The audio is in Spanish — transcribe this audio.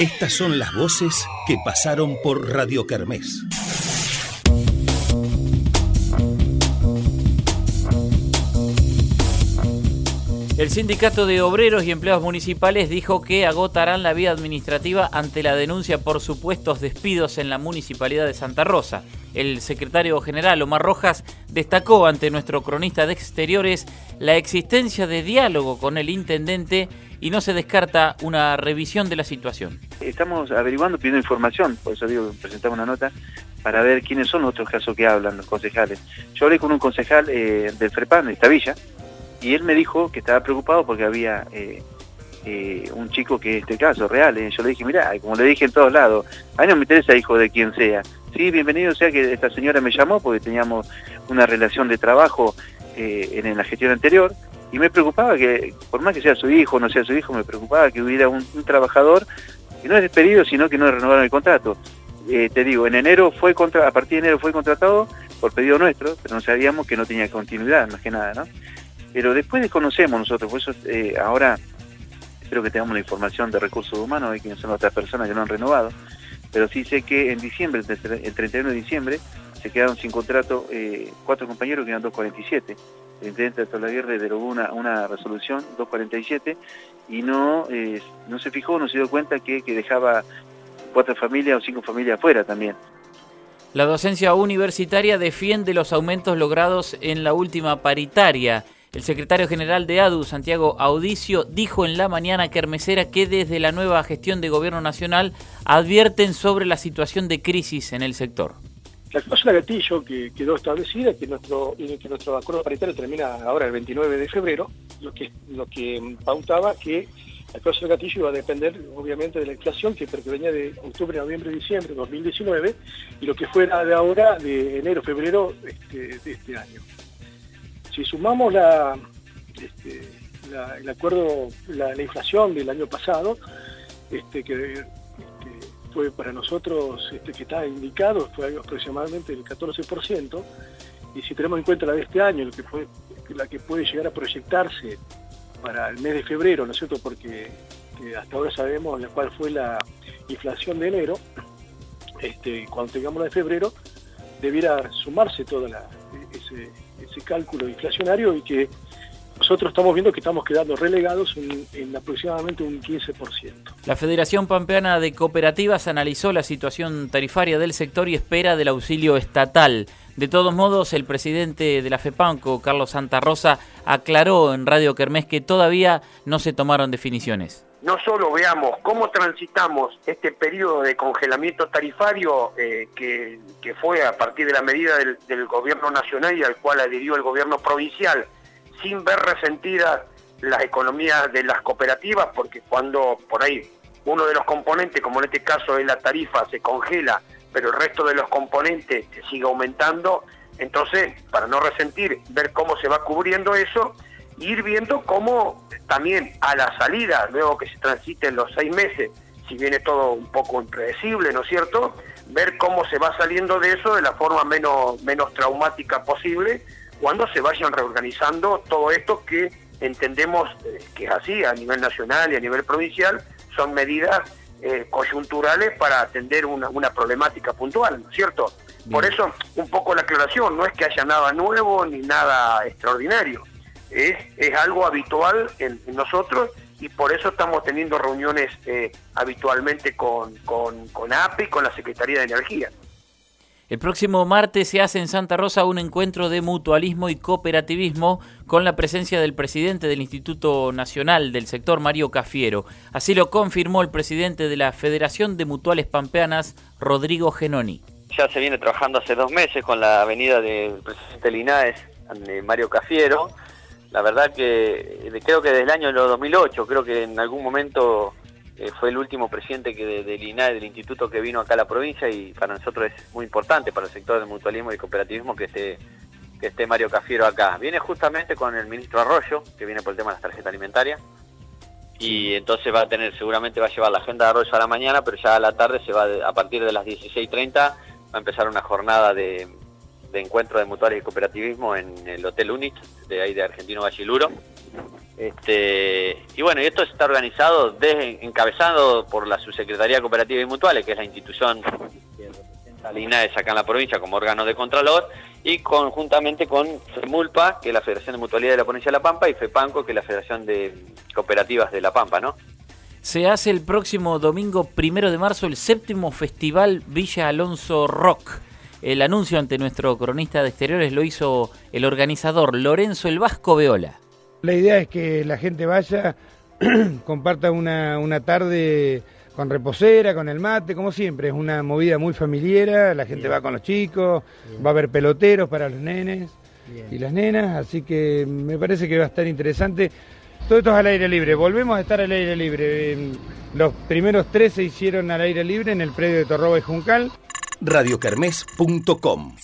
Estas son las voces que pasaron por Radio Kermés. El sindicato de obreros y empleados municipales dijo que agotarán la vía administrativa ante la denuncia por supuestos despidos en la municipalidad de Santa Rosa. El secretario general Omar Rojas destacó ante nuestro cronista de exteriores la existencia de diálogo con el intendente y no se descarta una revisión de la situación. Estamos averiguando, pidiendo información, por eso digo, presentamos una nota para ver quiénes son los otros casos que hablan, los concejales. Yo hablé con un concejal eh, del FREPAN, de esta villa, y él me dijo que estaba preocupado porque había eh, eh, un chico que este caso real. yo le dije, mira, como le dije en todos lados, a no me interesa hijo de quien sea. Sí, bienvenido sea que esta señora me llamó porque teníamos una relación de trabajo en, la gestión anterior y me preocupaba que, por más que sea su hijo o no sea su hijo, me preocupaba que hubiera un, trabajador que no es despedido, sino que no renovaron el contrato. te digo, en enero fue contra, a partir de enero fue contratado por pedido nuestro, pero no sabíamos que no tenía continuidad, más que nada, ¿no? Pero después desconocemos nosotros, por eso eh, ahora espero que tengamos la información de recursos humanos, de quiénes son otras personas que no han renovado, pero sí sé que en diciembre, el 31 de diciembre, se quedaron sin contrato eh, cuatro compañeros que eran 247. El intendente de Guerra derogó una, una resolución 247 y no, eh, no se fijó, no se dio cuenta que, que dejaba cuatro familias o cinco familias afuera también. La docencia universitaria defiende los aumentos logrados en la última paritaria. El secretario general de ADU, Santiago Audicio, dijo en la mañana kermesera que desde la nueva gestión de gobierno nacional advierten sobre la situación de crisis en el sector. La cláusula gatillo que quedó establecida, que nuestro, que nuestro acuerdo paritario termina ahora el 29 de febrero, lo que, lo que pautaba que la cláusula gatillo iba a depender obviamente de la inflación que venía de octubre, noviembre, diciembre de 2019 y lo que fuera de ahora de enero, febrero este, de este año. Si sumamos la, este, el acuerdo, la, inflación del año pasado, este, que fue para nosotros, este, que está indicado, fue aproximadamente el 14%, y si tenemos en cuenta la de este año, lo que fue, la que puede llegar a proyectarse para el mes de febrero, ¿no es cierto? Porque hasta ahora sabemos cuál fue la inflación de enero, este, cuando tengamos la de febrero, debiera sumarse toda la, ese, ese cálculo inflacionario y que nosotros estamos viendo que estamos quedando relegados en, aproximadamente un 15%. La Federación Pampeana de Cooperativas analizó la situación tarifaria del sector y espera del auxilio estatal. De todos modos, el presidente de la FEPANCO, Carlos Santa Rosa, aclaró en Radio Kermés que todavía no se tomaron definiciones no solo veamos cómo transitamos este periodo de congelamiento tarifario eh, que, fue a partir de la medida del, gobierno nacional y al cual adhirió el gobierno provincial, sin ver resentidas las economías de las cooperativas, porque cuando por ahí uno de los componentes, como en este caso es la tarifa, se congela, pero el resto de los componentes sigue aumentando, entonces, para no resentir, ver cómo se va cubriendo eso, ir viendo cómo también a la salida, luego que se transiten los seis meses, si viene todo un poco impredecible, ¿no es cierto? Ver cómo se va saliendo de eso de la forma menos, menos traumática posible cuando se vayan reorganizando todo esto que entendemos eh, que es así a nivel nacional y a nivel provincial, son medidas eh, coyunturales para atender una, una problemática puntual, ¿no es cierto? Por eso, un poco la aclaración, no es que haya nada nuevo ni nada extraordinario es, algo habitual en, nosotros y por eso estamos teniendo reuniones eh, habitualmente con, con, con APE y con la Secretaría de Energía. El próximo martes se hace en Santa Rosa un encuentro de mutualismo y cooperativismo con la presencia del presidente del Instituto Nacional del Sector, Mario Cafiero. Así lo confirmó el presidente de la Federación de Mutuales Pampeanas, Rodrigo Genoni. Ya se viene trabajando hace dos meses con la venida del presidente Linares, Mario Cafiero, la verdad que creo que desde el año 2008, creo que en algún momento eh, fue el último presidente que de, del INAE, del instituto que vino acá a la provincia y para nosotros es muy importante para el sector del mutualismo y cooperativismo que esté, que esté Mario Cafiero acá. Viene justamente con el ministro Arroyo, que viene por el tema de las tarjetas alimentarias, y entonces va a tener, seguramente va a llevar la agenda de Arroyo a la mañana, pero ya a la tarde se va, a partir de las 16.30, va a empezar una jornada de, de encuentro de mutuales y cooperativismo en el Hotel Unit, de ahí de Argentino Bachiluro. Este, y bueno, y esto está organizado, desde, encabezado por la Subsecretaría Cooperativa y Mutuales, que es la institución que representa al INAES acá en la provincia como órgano de contralor, y conjuntamente con FEMULPA, que es la Federación de Mutualidad de la Provincia de La Pampa, y FEPANCO, que es la Federación de Cooperativas de La Pampa, ¿no? Se hace el próximo domingo primero de marzo el séptimo festival Villa Alonso Rock. El anuncio ante nuestro cronista de exteriores lo hizo el organizador Lorenzo El Vasco Veola. La idea es que la gente vaya, comparta una, una tarde con reposera, con el mate, como siempre. Es una movida muy familiar, la gente va con los chicos, va a haber peloteros para los nenes y las nenas, así que me parece que va a estar interesante. Todo esto es al aire libre, volvemos a estar al aire libre. Los primeros tres se hicieron al aire libre en el predio de Torroba y Juncal. radiocarmes.com